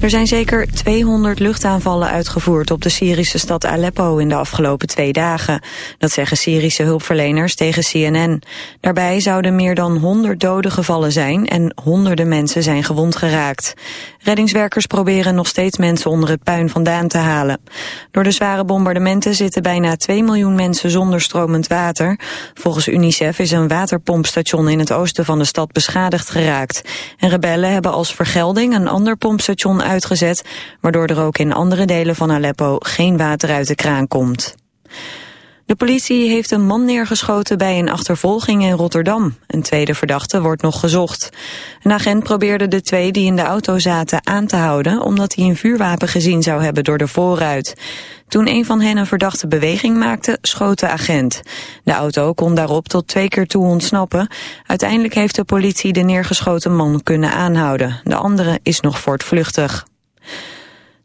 Er zijn zeker 200 luchtaanvallen uitgevoerd op de Syrische stad Aleppo in de afgelopen twee dagen. Dat zeggen Syrische hulpverleners tegen CNN. Daarbij zouden meer dan 100 doden gevallen zijn en honderden mensen zijn gewond geraakt. Reddingswerkers proberen nog steeds mensen onder het puin vandaan te halen. Door de zware bombardementen zitten bijna 2 miljoen mensen zonder stromend water. Volgens UNICEF is een waterpompstation in het oosten van de stad beschadigd geraakt. En rebellen hebben als vergelding een ander pompstation uitgezet, waardoor er ook in andere delen van Aleppo geen water uit de kraan komt. De politie heeft een man neergeschoten bij een achtervolging in Rotterdam. Een tweede verdachte wordt nog gezocht. Een agent probeerde de twee die in de auto zaten aan te houden... omdat hij een vuurwapen gezien zou hebben door de voorruit. Toen een van hen een verdachte beweging maakte, schoot de agent. De auto kon daarop tot twee keer toe ontsnappen. Uiteindelijk heeft de politie de neergeschoten man kunnen aanhouden. De andere is nog voortvluchtig.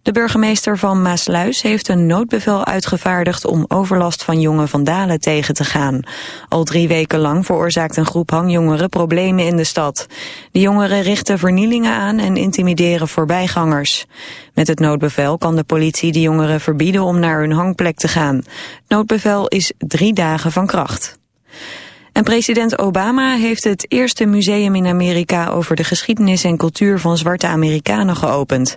De burgemeester van Maasluis heeft een noodbevel uitgevaardigd om overlast van jonge vandalen tegen te gaan. Al drie weken lang veroorzaakt een groep hangjongeren problemen in de stad. De jongeren richten vernielingen aan en intimideren voorbijgangers. Met het noodbevel kan de politie de jongeren verbieden om naar hun hangplek te gaan. Noodbevel is drie dagen van kracht. En president Obama heeft het eerste museum in Amerika over de geschiedenis en cultuur van zwarte Amerikanen geopend.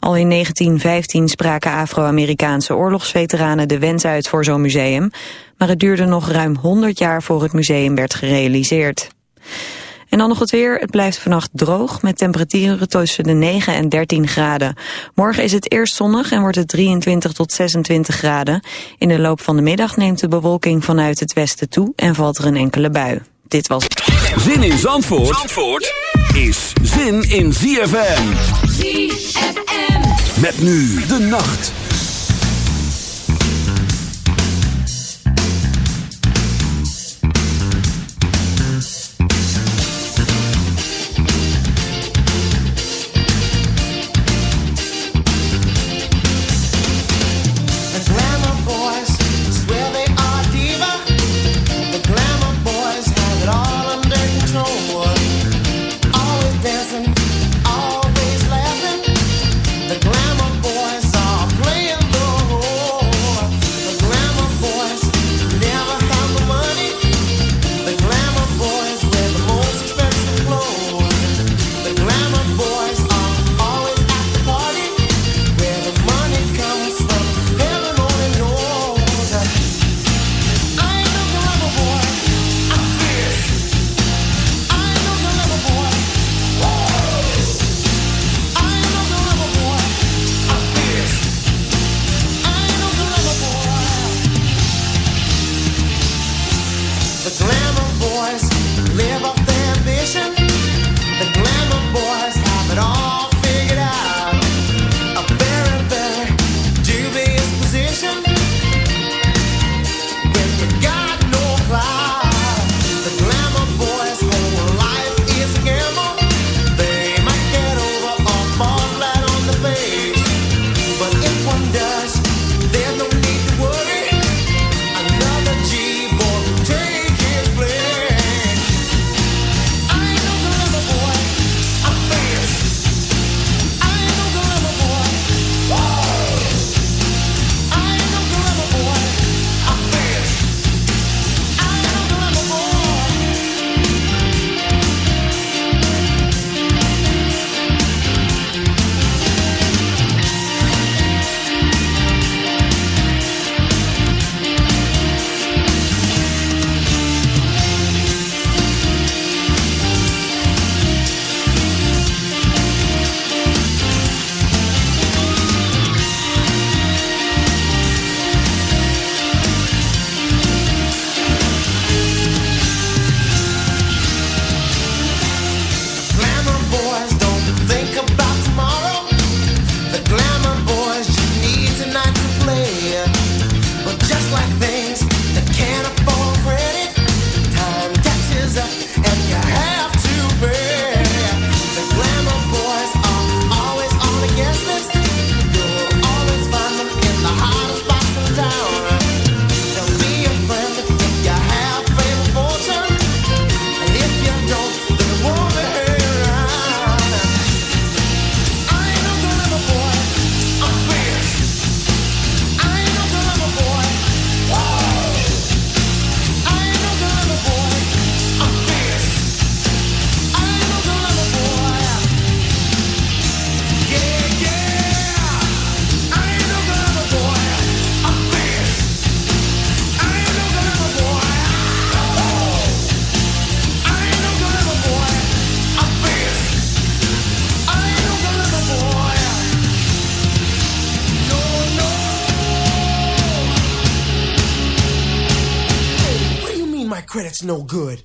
Al in 1915 spraken Afro-Amerikaanse oorlogsveteranen de wens uit voor zo'n museum, maar het duurde nog ruim 100 jaar voor het museum werd gerealiseerd. En dan nog het weer. Het blijft vannacht droog met temperaturen tussen de 9 en 13 graden. Morgen is het eerst zonnig en wordt het 23 tot 26 graden. In de loop van de middag neemt de bewolking vanuit het westen toe en valt er een enkele bui. Dit was Zin in Zandvoort, Zandvoort is zin in ZFM. ZFM. Met nu de nacht. credit's no good.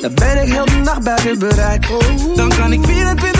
Dan ben ik heel de nacht buiten bereik. Dan kan ik 24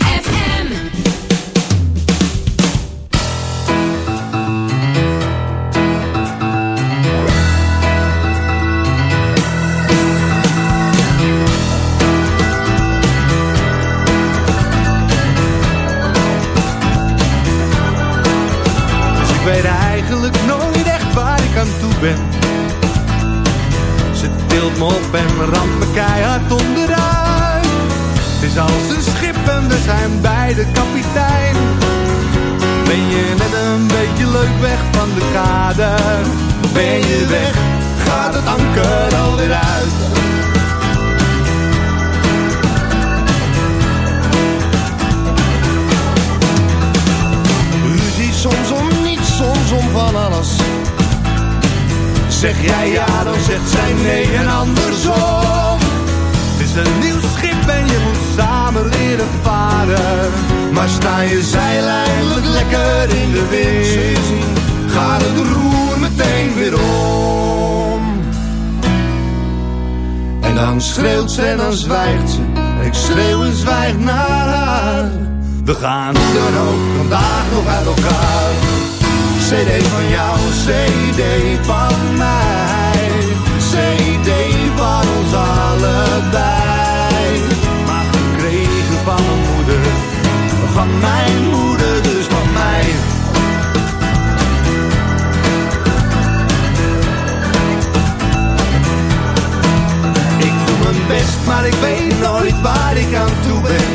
Maar sta je zeil eindelijk lekker in de wind, gaat het roer meteen weer om. En dan schreeuwt ze en dan zwijgt ze. Ik schreeuw en zwijg naar haar. We gaan hoe dan ook vandaag nog uit elkaar. CD van jou, CD van mij. Van mijn moeder, dus van mij. Ik doe mijn best, maar ik weet nooit waar ik aan toe ben.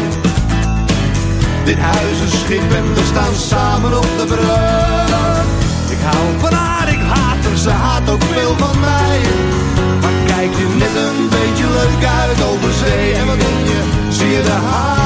Dit huis een schip en we staan samen op de brug. Ik hou van haar, ik haat haar, ze haat ook veel van mij. Maar kijk je net een beetje leuk uit over zee. En wat doe je, zie je de haven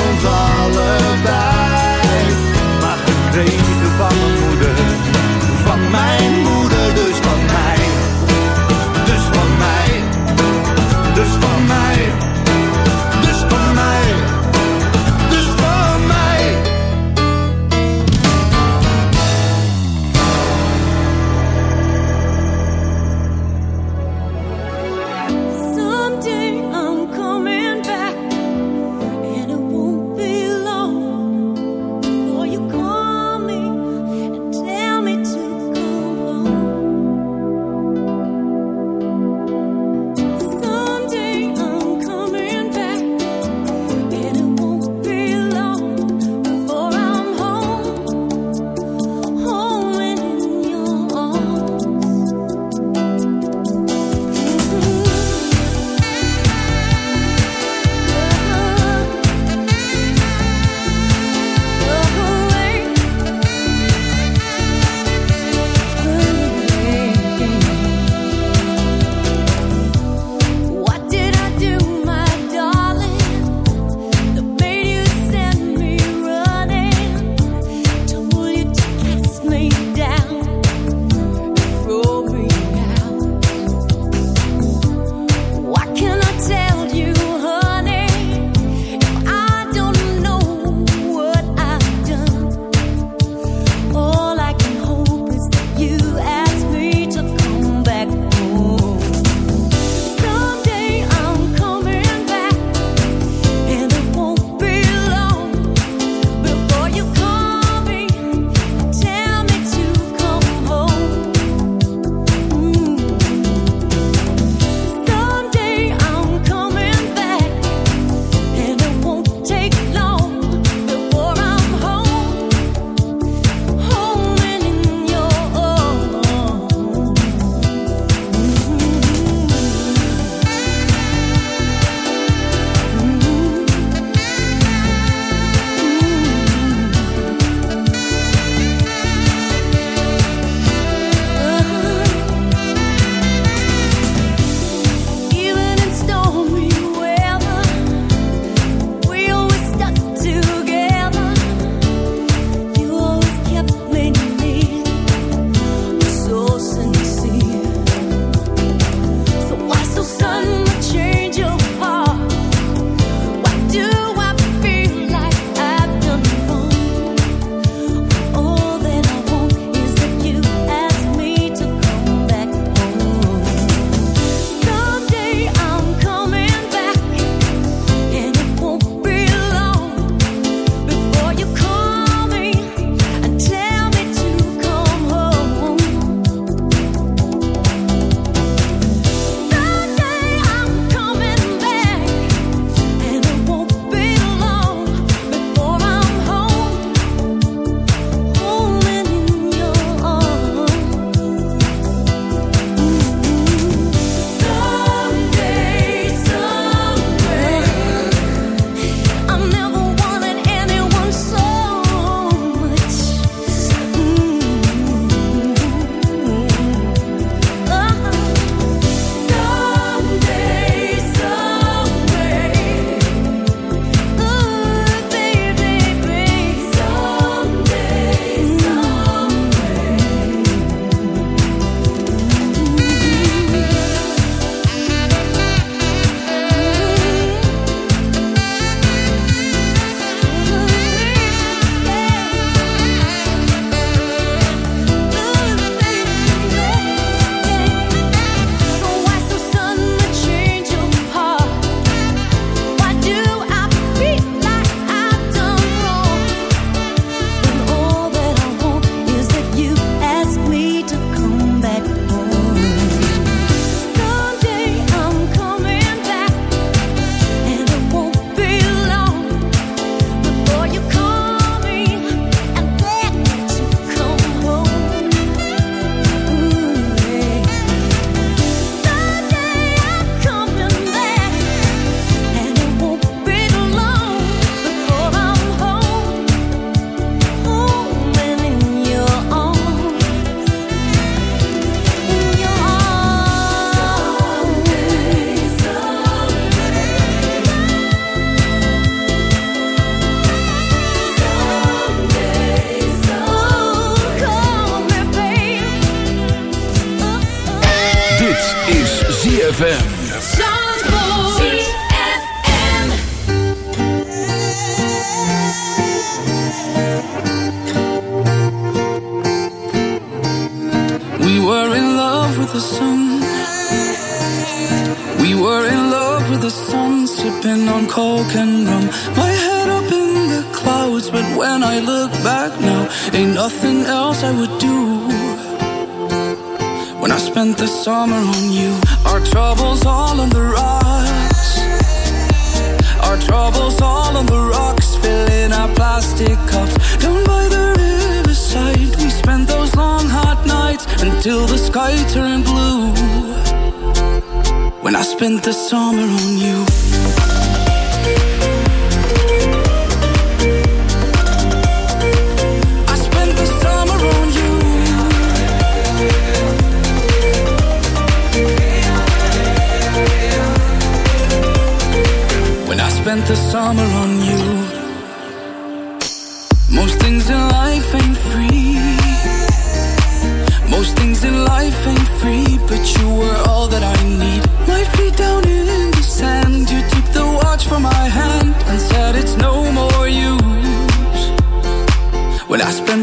lullaby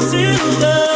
see love.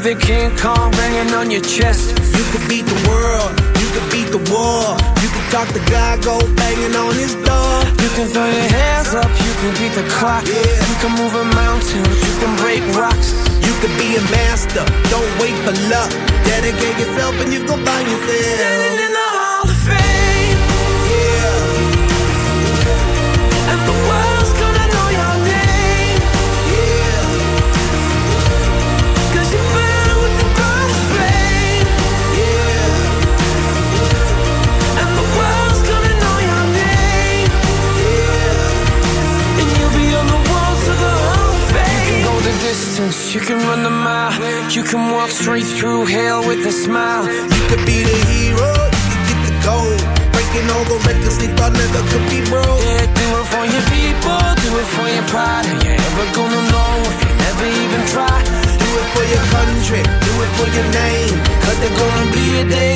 the King Kong banging on your chest. You could beat the world, you could beat the war. You could talk to God, go banging on his door. You can throw your hands up, you can beat the clock. Yeah. You can move a mountain, you can break rocks. You could be a master, don't wait for luck. Dedicate yourself and you gon' find yourself. never could be broke. Yeah, do it for your people, do it for your pride. And you're never gonna know if you never even try. Do it for your country, do it for your name. Cause there's gonna be a day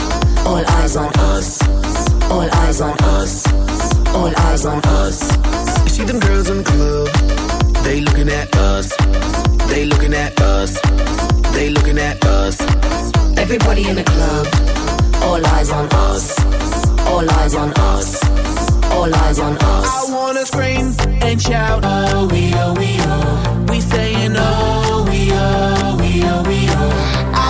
all eyes on us. All eyes on us. All eyes on us. You see them girls in the club, they looking at us. They looking at us. They looking at us. Everybody in the club, all eyes on us. All eyes on us. All eyes on us. I wanna scream and shout. Oh, we oh, we oh. We saying oh, we oh, we oh, we oh.